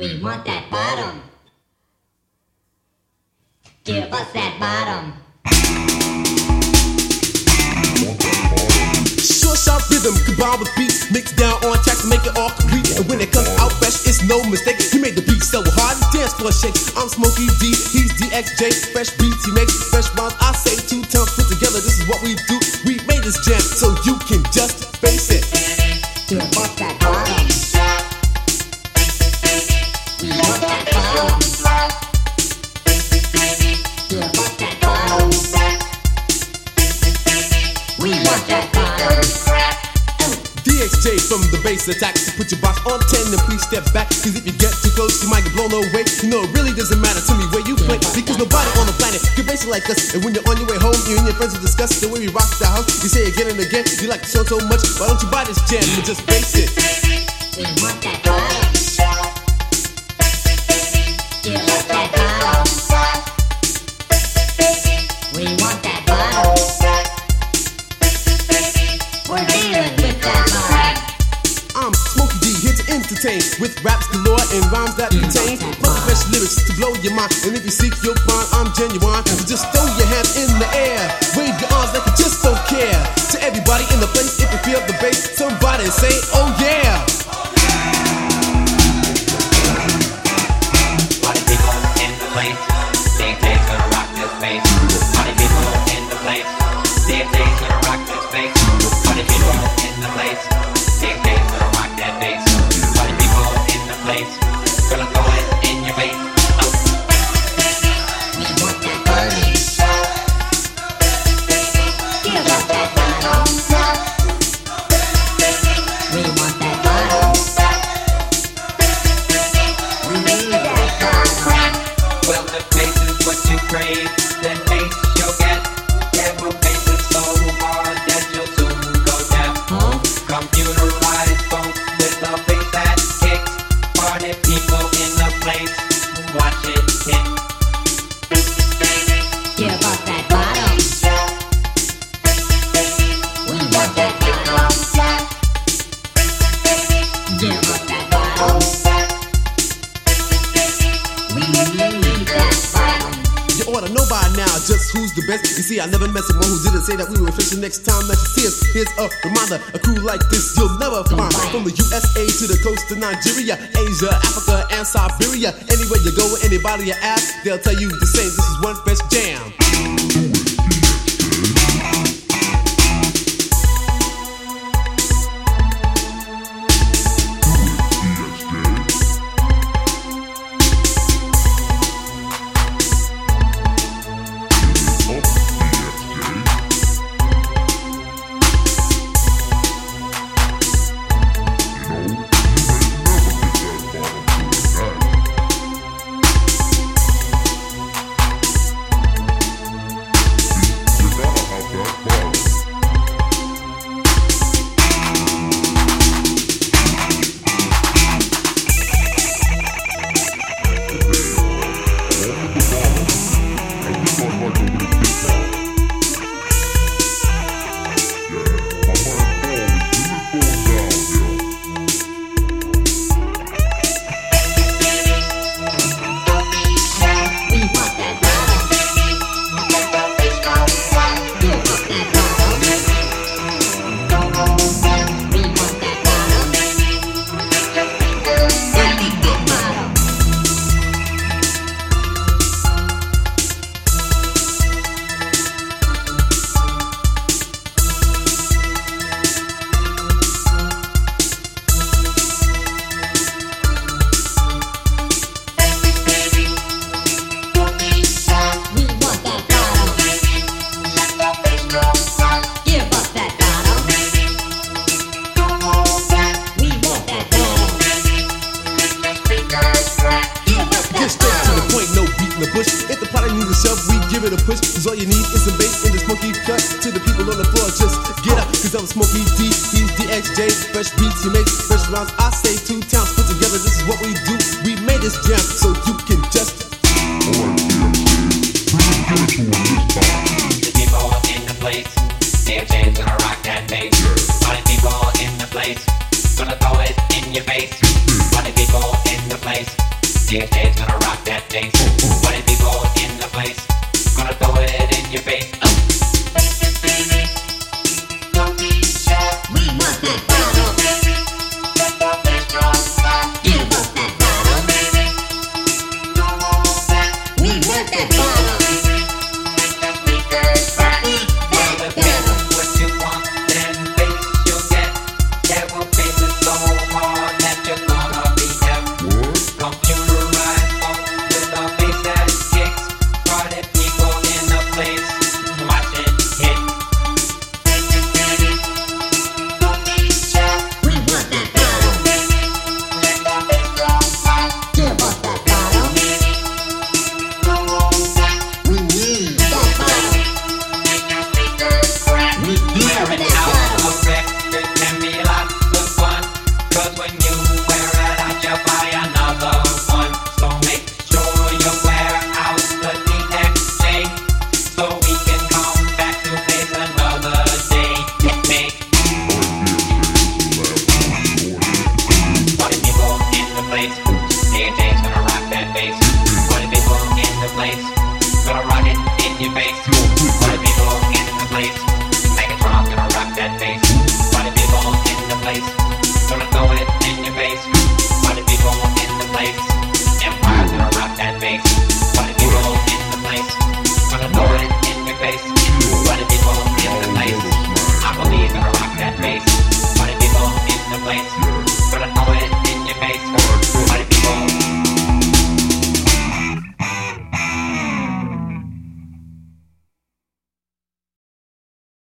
We want that bottom. Give us that bottom. Short, sharp rhythm combined with beats, mixed down on tracks to make it all complete. And when it comes out fresh, it's no mistake. He made the beat so hard, dance floor shakes. I'm Smokey D, he's DXJ. Fresh beats, he makes fresh rhymes. I say two times put together. This is what we do. We made this jam so DXJ from the bass attack. So put your box on 10 and please step back. Cause if you get too close, you might get blown away. You know, it really doesn't matter to me where you play. Because nobody on the planet can it like us. And when you're on your way home, you and your friends will discuss the way we rock the house. You say again and again, you like the song so much. Why don't you buy this jam and just bass it? We want that with raps galore and rhymes that contain funky fresh lyrics to blow your mind. And if you seek, you'll find I'm genuine. So just throw your hands in the air, wave your arms like you just don't care. To everybody in the place, if you feel the bass, somebody say, Oh yeah. Now just who's the best. You see, I never met someone who didn't say that we were official next time that you see us. Here's a reminder, a crew like this you'll never find. From the USA to the coast of Nigeria, Asia, Africa, and Siberia. Anywhere you go, anybody you ask, they'll tell you the same. This is one best jam. The bush. If the party needs a shove, we give it a push. Cause all you need is some bass in the smoky cut. To the people on the floor, just get up. Cause I'm Smokey D, he's DXJ. Fresh beats, he makes fresh rhymes. I say two towns put together, this is what we do. We made this jam so you can just. The people in the place. People in the place. Gonna throw it in your face. Party people in the place. DXJ's gonna rock that thing. What it be going in the place? Gonna throw it in your face. place. Hey, James, gonna rock that bass. What if it in the place? Gonna rock it in your face. What if it in the place? Maggotron's gonna rock that bass. What if it in the place? Gonna throw it in your face. What if it in the place? Empire's gonna rock that bass. What if it in the place? Gonna throw it in your face. What if it in the place? I believe gonna rock that bass. What if in the place?